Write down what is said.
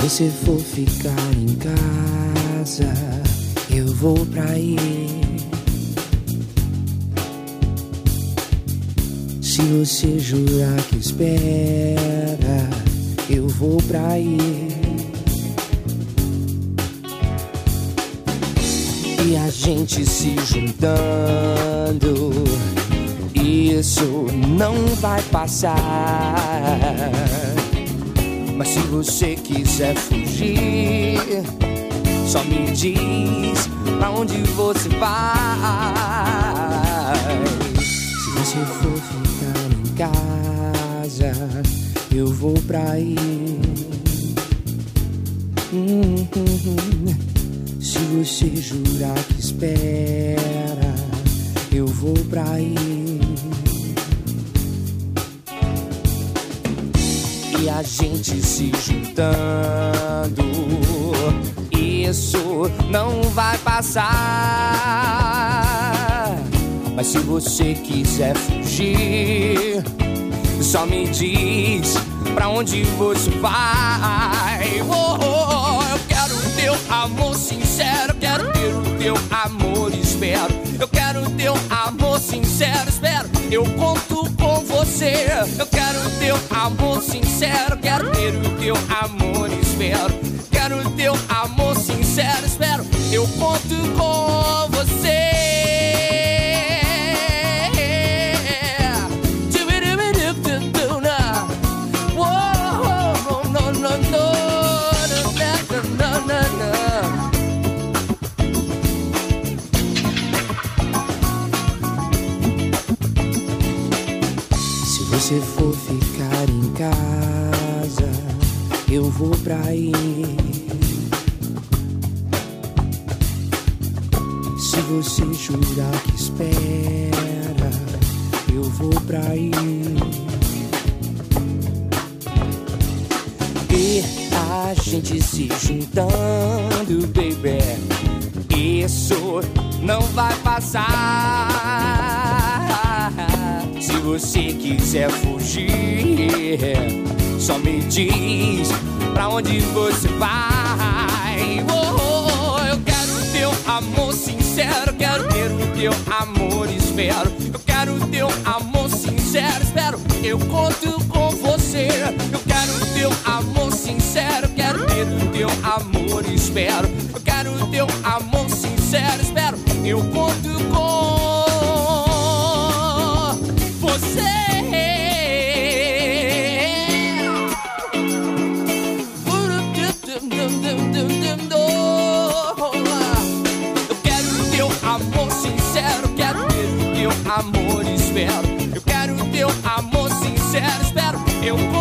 você for ficar em casa, eu vou pra aí. Se você jurar que espera, eu vou pra aí. E a gente se juntando, isso não vai passar. Mas se você quiser fugir, só me diz pra onde você vai. Se você for ficar em casa, eu vou pra aí. Se você jurar que espera, eu vou pra aí. E a gente se juntando, isso não vai passar. Mas se você quiser fugir, só me diz pra onde você vai. Oh, oh, eu quero teu amor sincero, quero ter o teu amor, espero. Eu quero teu amor sincero, espero. Eu conto com você. Eu quero Se você for ficar em casa, eu vou pra aí. Se você jurar que espera, eu vou pra aí. E a gente se juntando, baby. Isso não vai passar. Você quiser fugir, só me diz pra onde você vai. Oh, eu quero teu amor sincero, quero ter o teu amor, espero. Eu quero teu amor sincero, espero. Eu conto com você. Eu quero teu amor sincero, quero ter o teu amor, espero. Amor, espero. Eu quero teu amor sincero, espero. Eu conto